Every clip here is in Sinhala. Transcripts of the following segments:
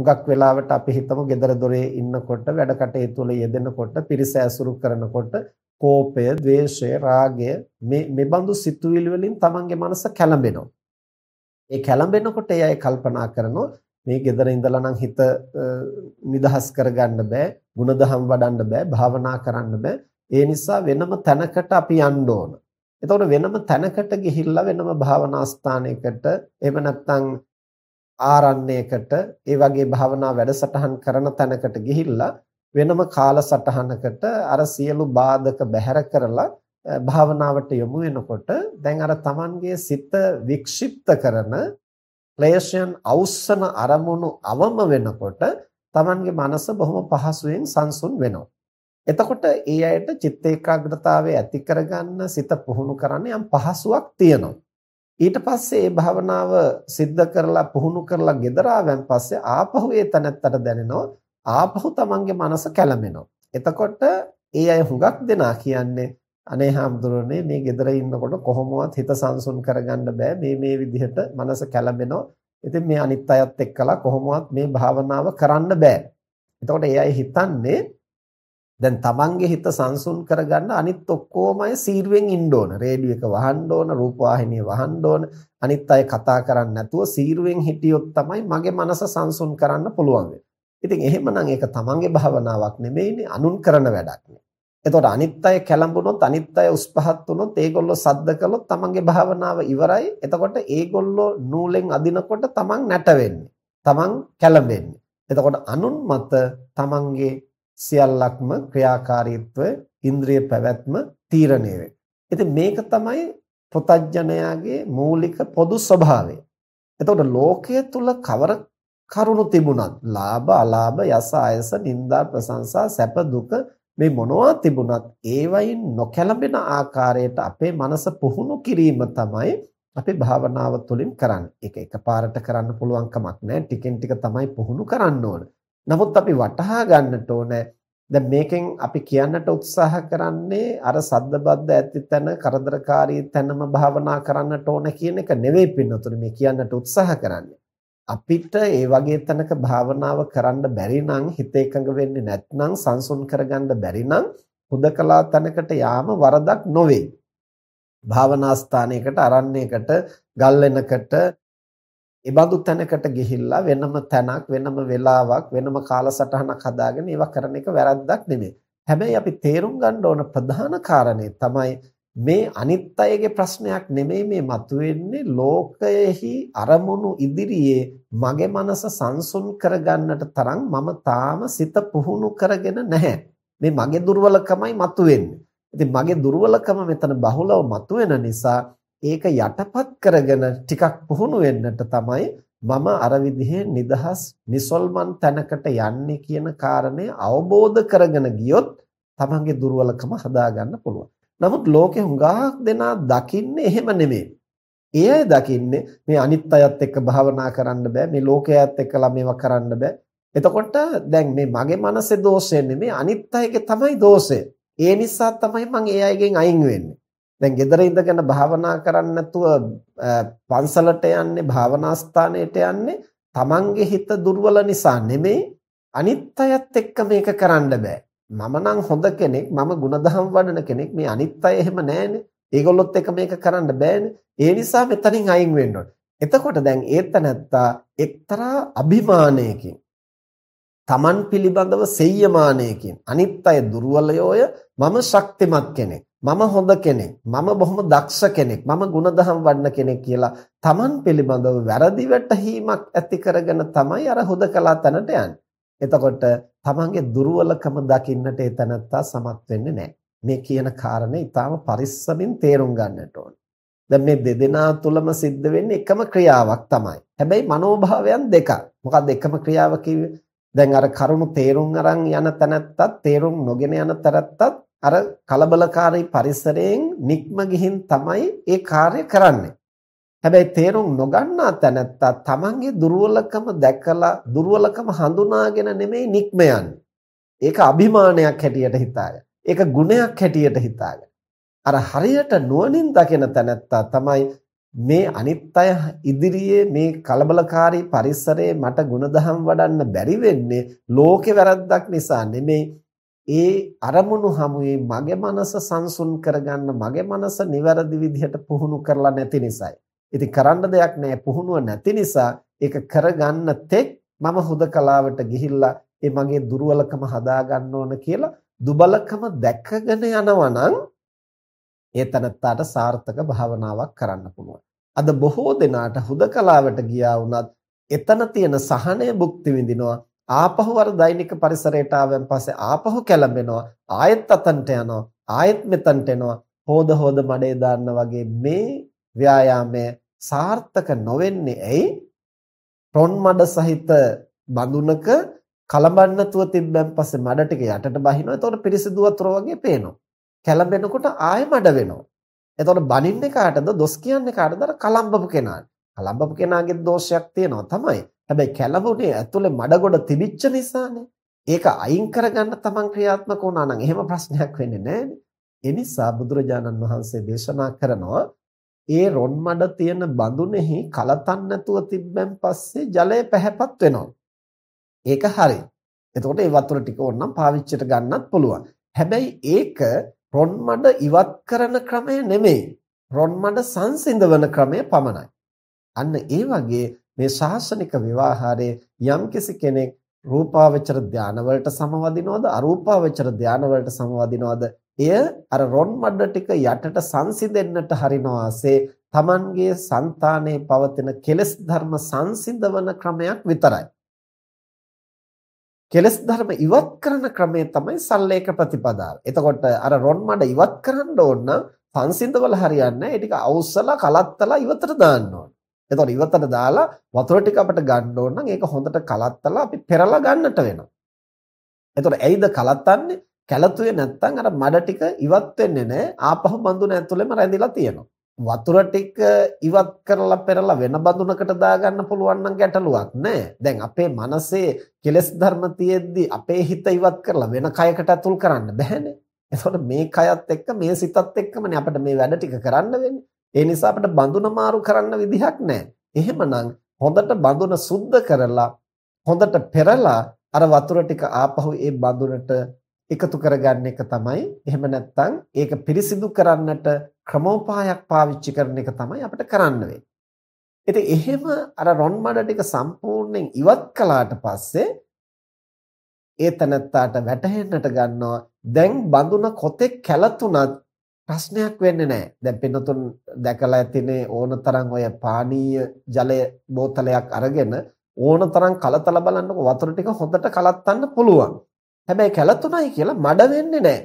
හුඟක් වෙලාවට අපි හිතමු gedara දොරේ ඉන්නකොට වැඩ කටයුතු වල යෙදෙනකොට පිරිස ඇසුරු කරනකොට කෝපය, ద్వේෂය, රාගය මේ මේ බඳු සිතුවිලි වලින් තමන්ගේ මනස කැළඹෙනවා. ඒ කැළඹෙනකොට එයයි කල්පනා කරනවා මේ gedara ඉඳලා නම් හිත නිදහස් කරගන්න බෑ, ಗುಣධම් වඩන්න බෑ, භාවනා කරන්න බෑ. ඒ නිසා වෙනම තැනකට අපි යන්න ඕන. එතකොට වෙනම තැනකට ගිහිල්ලා වෙනම භාවනා ස්ථානයකට එහෙම නැත්නම් ආරණ්‍යයකට ඒ වගේ භාවනා වැඩසටහන් කරන තැනකට ගිහිල්ලා වෙනම කාලසටහනකට අර සියලු බාධක බැහැර කරලා භාවනාවට යොමු වෙනකොට දැන් අර Tamanගේ සිත වික්ෂිප්ත කරන ක්ලේශයන් අවසන අරමුණු අවම වෙනකොට Tamanගේ මනස බොහොම පහසුවෙන් සංසුන් වෙනවා. එතකොට ඒ අයට චිත්ත ඒකාග්‍රතාවය ඇති කරගන්න සිත පුහුණු කරන්න යම් පහසුවක් තියෙනවා. ඊට පස්සේ මේ භාවනාව સિદ્ધ කරලා පුහුණු කරලා gedara ආවන් පස්සේ ආපහු ඒ තැනත්තට දැනෙනවා ආපහු තමන්ගේ මනස කැළඹෙනවා. එතකොට ඒ අය හුඟක් දෙනා කියන්නේ අනේ හාමුදුරනේ මේ gedara ඉන්නකොට කොහොමවත් හිත සංසුන් කරගන්න බෑ මේ මේ විදිහට මනස කැළඹෙනවා. ඉතින් මේ අනිත් අයත් එක්කලා කොහොමවත් මේ භාවනාව කරන්න බෑ. එතකොට ඒ අය හිතන්නේ දැන් තමන්ගේ හිත සංසුන් කරගන්න අනිත් ඔක්කොම අය සීරුවෙන් ඉන්න ඕන. රේඩියෝ එක වහන්න ඕන, රූප වාහිනිය වහන්න ඕන. අනිත් අය කතා කරන්නේ නැතුව සීරුවෙන් හිටියොත් තමයි මගේ මනස සංසුන් කරන්න පුළුවන් වෙන්නේ. ඉතින් එහෙමනම් ඒක තමන්ගේ භාවනාවක් නෙමෙයිනේ, අනුන් කරන වැඩක් නේ. එතකොට අනිත් අය කැළඹුණොත්, අනිත් අය උස් පහත් වුණොත්, ඒගොල්ලෝ සද්ද කළොත් තමන්ගේ භාවනාව ඉවරයි. එතකොට ඒගොල්ලෝ නූලෙන් අදිනකොට තමන් නැට වෙන්නේ. තමන් කැළඹෙන්නේ. එතකොට අනුන් මත තමන්ගේ සියල්ලක්ම ක්‍රියාකාරීත්වය ඉන්ද්‍රිය පැවැත්ම තීරණය වෙන්නේ. ඉතින් මේක තමයි ප්‍රතඥයාගේ මූලික පොදු ස්වභාවය. එතකොට ලෝකයේ තුල කවර කරුණු තිබුණත් ලාභ අලාභ යස ආයස නිന്ദා ප්‍රශංසා සැප දුක මේ මොනවා තිබුණත් ඒවයින් නොකැළඹෙන ආකාරයට අපේ මනස පුහුණු කිරීම තමයි අපි භාවනාව තුළින් කරන්නේ. ඒක එකපාරට කරන්න පුළුවන් කමක් නැහැ. ටිකෙන් ටික තමයි පුහුණු කරන්න ඕන. නමුත් අපි වටහා ගන්නට ඕනේ දැන් මේකෙන් අපි කියන්නට උත්සාහ කරන්නේ අර සද්ද බද්ද ඇති තැන කරදරකාරී තැනම භාවනා කරන්නට ඕන කියන එක නෙවෙයි පින්නතුනි මේ කියන්නට උත්සාහ කරන්නේ. අපිට ඒ වගේ තැනක භාවනාව කරන්න බැරි නම් හිත එකඟ වෙන්නේ නැත්නම් සංසුන් කරගන්න බැරි නම් හුදකලා තැනකට යාම වරදක් නොවේ. භාවනා ස්ථානයකට අරණ්‍යයකට ගල්ලෙනකට ඒ බඳු තැනකට ගිහිල්ලා වෙනම තැනක් වෙනම වෙලාවක් වෙනම කාලසටහනක් හදාගෙන ඒවා කරන එක වැරද්දක් නෙමෙයි. හැබැයි අපි තේරුම් ගන්න ඕන ප්‍රධාන කාරණේ තමයි මේ අනිත් අයගේ ප්‍රශ්නයක් නෙමෙයි මේ මතුවෙන්නේ ලෝකයේහි අරමුණු ඉදිරියේ මගේ මනස සංසුන් කරගන්නට තරම් මම තාම සිත පුහුණු කරගෙන නැහැ. මේ මගේ දුර්වලකමයි මතුවෙන්නේ. ඉතින් මගේ දුර්වලකම මෙතන බහුලව මතුවෙන නිසා ඒක යටපත් කරගෙන ටිකක් පුහුණු වෙන්නට තමයි මම අර විදිහේ නිදහස් නිසල්මන් තැනකට යන්නේ කියන කාරණය අවබෝධ කරගෙන ගියොත් තමන්ගේ දුර්වලකම හදාගන්න පුළුවන්. නමුත් ලෝකේ හුඟක් දෙනා දකින්නේ එහෙම නෙමෙයි. ඒ අය දකින්නේ මේ අනිත් අයත් එක්ක භාවනා කරන්න බෑ මේ ලෝකයේත් එක්කලා මේවා කරන්න බෑ. එතකොට දැන් මේ මගේ මනසේ දෝෂය නෙමෙයි අනිත් අයගේ තමයි දෝෂය. ඒ නිසා තමයි මම ඒ අයගෙන් අයින් වෙන්නේ. දැන් ගෙදර ඉඳගෙන භාවනා කරන්න නැතුව පන්සලට යන්නේ භාවනා ස්ථානයට යන්නේ තමන්ගේ හිත දුර්වල නිසා නෙමෙයි අනිත් අයත් එක්ක මේක කරන්න බෑ. මම නම් හොඳ කෙනෙක් මම ಗುಣධම් වඩන කෙනෙක්. මේ අනිත් අය එහෙම නැහැනේ ඒගොල්ලොත් එක්ක මේක කරන්න බෑනේ. ඒ නිසා මෙතනින් අයින් වෙන්න එතකොට දැන් ඒත් නැත්තා එක්තරා අභිමානයකින් තමන් පිළිබඳව සෙය්‍යමානයකින් අනිත් අය දුර්වලයෝය මම ශක්තිමත් කෙනෙක්. මම හොඳ කෙනෙක් මම බොහොම දක්ෂ කෙනෙක් මම ಗುಣධම් වඩන කෙනෙක් කියලා Taman පිළිබඳව වැරදි වැටහීමක් ඇති කරගෙන තමයි අර හුදකලා තැනට යන්නේ. එතකොට Tamanගේ දුර්වලකම දකින්නට ඒ තැනත්තා සමත් වෙන්නේ නැහැ. මේ කියන කාරණේ ඊටාම පරිස්සමින් තේරුම් ගන්නට ඕන. දැන් මේ දෙදෙනා තුලම සිද්ධ වෙන්නේ එකම ක්‍රියාවක් තමයි. හැබැයි මනෝභාවයන් දෙකක්. මොකක්ද එකම ක්‍රියාව කිව්වේ? දැන් අර කරුණු තේරුම් අරන් යන තැනත්තත් තේරුම් නොගෙන යන තරත්තත් අර කලබලකාරී පරිසරයෙන් නික්ම ගිහින් තමයි ඒ කාර්ය කරන්නේ. හැබැයි තේරුම් නොගන්නා තැනැත්තා තමන්ගේ දුර්වලකම දැකලා දුර්වලකම හඳුනාගෙන නෙමෙයි නික්ම ඒක අභිමානයක් හැටියට හිතාගෙන. ඒක ගුණයක් හැටියට හිතාගෙන. අර හරියට නුවණින් දකින තැනැත්තා තමයි මේ අනිත් අය ඉදිරියේ මේ කලබලකාරී පරිසරයේ මට ಗುಣධම් වඩන්න බැරි වෙන්නේ ලෝකේ වැරද්දක් නිසා නෙමෙයි ඒ අරමුණු හමුවේ මගේ මනස සංසුන් කරගන්න මගේ මනස නිවැරදි විදිහට පුහුණු කරලා නැති නිසායි. ඉතින් කරන්න දෙයක් නැහැ පුහුණුව නැති නිසා ඒක කරගන්න තෙක් මම හුදකලාවට ගිහිල්ලා ඒ මගේ දුර්වලකම හදා ගන්න ඕන කියලා දුබලකම දැකගෙන යනවා නම් ඒ තනත්තාට සාර්ථක භාවනාවක් කරන්න පුළුවන්. අද බොහෝ දෙනාට හුදකලාවට ගියා වුණත් එතන තියෙන සහනය භුක්ති විඳිනවා. ආපහු අර දෛනික පරිසරයට ආවන් පස්සේ ආපහු කැළඹෙනවා. ආයෙත් අතන්ට යනවා. ආයෙත් මෙතන්ට එනවා. හොද හොද මඩේ දාන්න වගේ මේ ව්‍යායාමය සාර්ථක නොවෙන්නේ ඇයි? රොන් මඩ සහිත බඳුනක කලබන් නැතුව තිබ්බන් පස්සේ මඩ ටික යටට බහිනවා. එතකොට පිරිසිදු වතුර වගේ පේනවා. කැළඹෙනකොට ආයෙ මඩ වෙනවා. එතකොට බනින්නේ කාටද? දොස් කියන්නේ කාටද? අර කලම්බපු කෙනාට. කලම්බපු කෙනාගේ දෝෂයක් තියෙනවා තමයි. හැබැයි කැළඹුණේ ඇතුලේ මඩගොඩ තිබිච්ච නිසානේ. ඒක අයින් කරගන්න තමන් ක්‍රියාත්මක වුණා නම් එහෙම ප්‍රශ්නයක් වෙන්නේ නැහැනේ. ඒ නිසා බුදුරජාණන් වහන්සේ දේශනා කරනවා ඒ රොන් මඩ තියෙන බඳුනේහි කලතන් නැතුව තිබ්බන් පස්සේ ජලය පැහැපත් වෙනවා. ඒක හරි. එතකොට ඒ වතුර ටික ඕනනම් පාවිච්චියට ගන්නත් පුළුවන්. හැබැයි ඒක රොන් මඩ ඉවත් කරන ක්‍රමය නෙමෙයි. රොන් මඩ සංසිඳවන ක්‍රමය පමණයි. අන්න ඒ වගේ මේ ශාසනික විවාහාරයේ යම්කිසි කෙනෙක් රූපාවචර ධාන වලට සමවදිනවද අරූපාවචර ධාන වලට සමවදිනවද එය අර රොන් මඩ ටික යටට සංසිඳෙන්නට හරිනවාසේ Tamanගේ సంతානයේ පවතින කෙලෙස් ධර්ම සංසිඳවන ක්‍රමයක් විතරයි කෙලස් ධර්ම ඉවත් කරන ක්‍රමය තමයි සල්ලේක ප්‍රතිපදාව. එතකොට අර රොන් මඩ ඉවත් කරන්න ඕන නම් සංසිඳවල හරියන්නේ නැහැ. ඒ ටික අවුස්සලා කලත්තලා ඉවතට දාන්න ඕන. එතකොට ඉවතට දාලා වතුර ටික අපිට ගන්න ඕන නම් ඒක හොඳට කලත්තලා අපි පෙරලා ගන්නට වෙනවා. එතකොට ඇයිද කලත්තන්නේ? කැළතුවේ නැත්තම් අර මඩ ටික ඉවත් වෙන්නේ නැහැ. ආපහු බඳුන ඇතුළෙම රැඳිලා තියෙනවා. වතුර ටික ඉවත් කරලා පෙරලා වෙන බඳුනකට දාගන්න පුළුවන් නම් ගැටලුවක් නෑ. දැන් අපේ මනසේ කෙලෙස් ධර්ම තියෙද්දි අපේ හිත ඉවත් කරලා වෙන කයකට අතුල් කරන්න බෑනේ. එතකොට මේ කයත් එක්ක මේ සිතත් එක්කමනේ අපිට මේ වැඩ ටික කරන්න වෙන්නේ. ඒ නිසා අපිට බඳුන මාරු කරන්න විදිහක් නෑ. එහෙමනම් හොඳට බඳුන සුද්ධ කරලා හොඳට පෙරලා අර වතුර ටික ආපහු ඒ බඳුනට එකතු කරගන්න එක තමයි එහෙම නැත්නම් ඒක පිරිසිදු කරන්නට ක්‍රමෝපායක් පාවිච්චි කරන එක තමයි අපිට කරන්න වෙන්නේ. ඉතින් එහෙම අර රොන් මඩ ටික සම්පූර්ණයෙන් ඉවත් කළාට පස්සේ ඒ තනත්තාට වැටහෙන්නට ගන්නවා දැන් බඳුන කොතෙක් කැළතුණත් ප්‍රශ්නයක් වෙන්නේ නැහැ. දැන් පින්නතුන් දැකලා ඇතිනේ ඕනතරම් ඔය පානීය ජලය බෝතලයක් අරගෙන ඕනතරම් කලතල බලන්නකො වතුර ටික හොඳට කලත්තන්න පුළුවන්. හැබැයි කැළතුණයි කියලා මඩ වෙන්නේ නැහැ.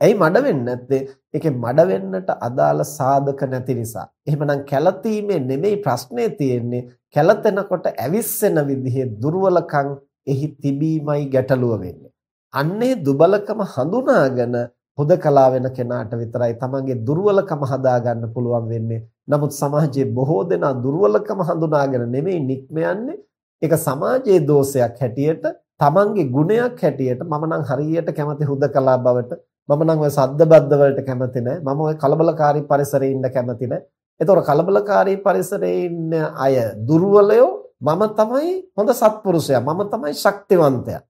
ඇයි මඩ වෙන්නේ නැත්තේ? ඒකේ මඩ වෙන්නට අදාළ සාධක නැති නිසා. එහෙමනම් කැළතීමේ නෙමෙයි ප්‍රශ්නේ තියෙන්නේ. කැළතෙනකොට ඇවිස්සෙන විදිහේ දුර්වලකම් එහි තිබීමයි ගැටලුව වෙන්නේ. අන්නේ දුබලකම හඳුනාගෙන හොදකලා වෙන කෙනාට විතරයි තමන්ගේ දුර්වලකම හදාගන්න පුළුවන් වෙන්නේ. නමුත් සමාජයේ බොහෝ දෙනා දුර්වලකම හඳුනාගෙන නෙමෙයි නික්ම යන්නේ. ඒක සමාජයේ දෝෂයක් හැටියට තමන්ගේ ගුණයක් හැටියට මම නම් හරියට කැමති හුදකලා බවට මම නම් ඔය සද්ද බද්ද වලට කැමති නැහැ මම ඔය කලබලකාරී පරිසරයේ ඉන්න කැමති නැහැ ඒතකොට කලබලකාරී පරිසරයේ ඉන්න අය දුර්වලයෝ මම තමයි හොඳ සත්පුරුෂයා. මම තමයි ශක්තිවන්තයා.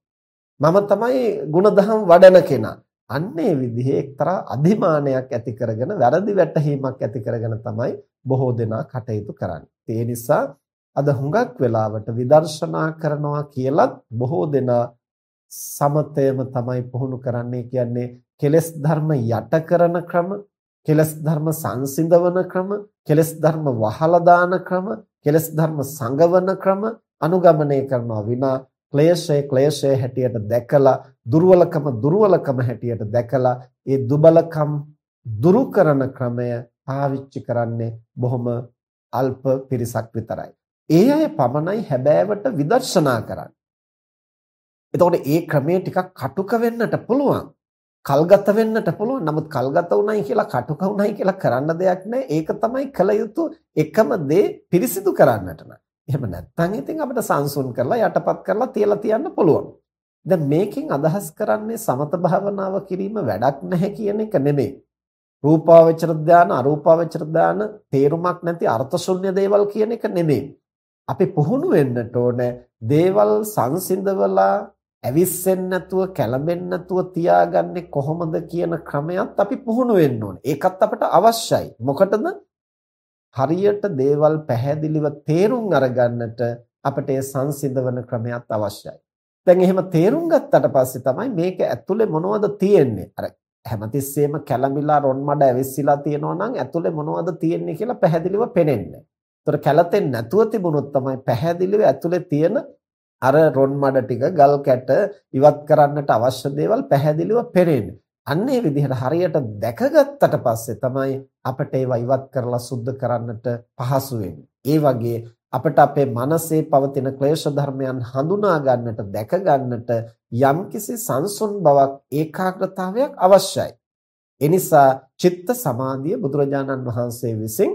මම තමයි ಗುಣධම් වඩන කෙනා. අන්නේ විදිහේ එක්තරා අධිමානයක් ඇති කරගෙන වැරදි වැටහීමක් ඇති කරගෙන තමයි බොහෝ දෙනා කටයුතු කරන්නේ. ඒ නිසා අද හුඟක් වෙලාවට විදර්ශනා කරනවා කියලත් බොහෝ දෙනා සමතයම තමයි පුහුණු කරන්නේ. කියන්නේ කෙලෙස් ධර්ම යට කරන ක්‍රම කෙලෙස් ධර්ම සංසිඳවන ක්‍රම කෙලෙස් ධර්ම වහලා දාන ක්‍රම කෙලෙස් ධර්ම සංගවන ක්‍රම අනුගමනය කරනවා විනා ක්ලේශය ක්ලේශය හැටියට දැකලා දුර්වලකම දුර්වලකම හැටියට දැකලා ඒ දුබලකම් දුරු කරන ක්‍රමය පාවිච්චි කරන්නේ බොහොම අල්ප පිරිසක් විතරයි. ඒ අය පමණයි හැබෑවට විදර්ශනා කරන්නේ. එතකොට ඒ ක්‍රමයේ ටිකක් කටුක වෙන්නට පුළුවන්. කල්ගත වෙන්නට පුළුවන්. නමුත් කල්ගත උණයි කියලා කටුක උණයි කියලා කරන්න දෙයක් නැහැ. ඒක තමයි කල යුතු එකම දේ පිරිසිදු කරන්නට නම්. එහෙම නැත්නම් ඉතින් අපිට සංසුන් කරලා යටපත් කරලා තියලා තියන්න පුළුවන්. දැන් මේකෙන් අදහස් කරන්නේ සමත භාවනාව කිරීම වැඩක් නැහැ කියන එක නෙමෙයි. රූපාවචර ධාන අරූපාවචර ධාන තේරුමක් නැති අර්ථ ශුන්‍ය දේවල් කියන එක නෙමෙයි. අපි පුහුණු වෙන්නට ඕනේ දේවල් සංසිඳවලා ඇවිස්සෙන්නේ නැතුව කැළඹෙන්නේ නැතුව තියාගන්නේ කොහොමද කියන ක්‍රමයක් අපි පුහුණු වෙන්න ඕනේ. ඒකත් අපට අවශ්‍යයි. මොකටද? හරියට දේවල් පැහැදිලිව තේරුම් අරගන්නට අපට ඒ සංසිඳවන ක්‍රමයක් අවශ්‍යයි. දැන් එහෙම තේරුම් ගත්තට පස්සේ තමයි මේක ඇතුලේ මොනවද තියෙන්නේ. අර හැමතිස්සෙම කැළඹිලා රොන් මඩ ඇවිස්සලා තියෙනවා නම් ඇතුලේ මොනවද තියෙන්නේ කියලා පැහැදිලිව පේන්නේ. ඒතර කැළතෙන් නැතුව තිබුණොත් තමයි පැහැදිලිව ඇතුලේ තියෙන අර රොන් මඩ ටික ගල් කැට ඉවත් කරන්නට අවශ්‍ය දේවල් පැහැදිලිව පේන්නේ. අන්න ඒ විදිහට හරියට දැකගත්තට පස්සේ තමයි අපිට ඒවා ඉවත් කරලා සුද්ධ කරන්නට පහසු ඒ වගේ අපිට අපේ මනසේ පවතින ක්ලේශ ධර්මයන් හඳුනා ගන්නට දැක ගන්නට යම්කිසි සංසුන් බවක් ඒකාග්‍රතාවයක් අවශ්‍යයි. එනිසා චිත්ත සමාධිය බුදුරජාණන් වහන්සේ විසින්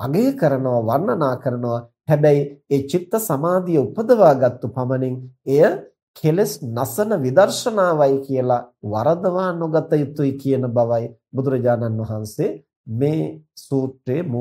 අගය කරනවා වර්ණනා කරනවා. හැබැයි ඒ චිත්ත සමාධිය උපදවාගත්තු පමණින් එය කෙලස් නසන විදර්ශනාවයි කියලා වරදවා නොගත යුතුයි කියන බවයි බුදුරජාණන් වහන්සේ මේ සූත්‍රයේ මූල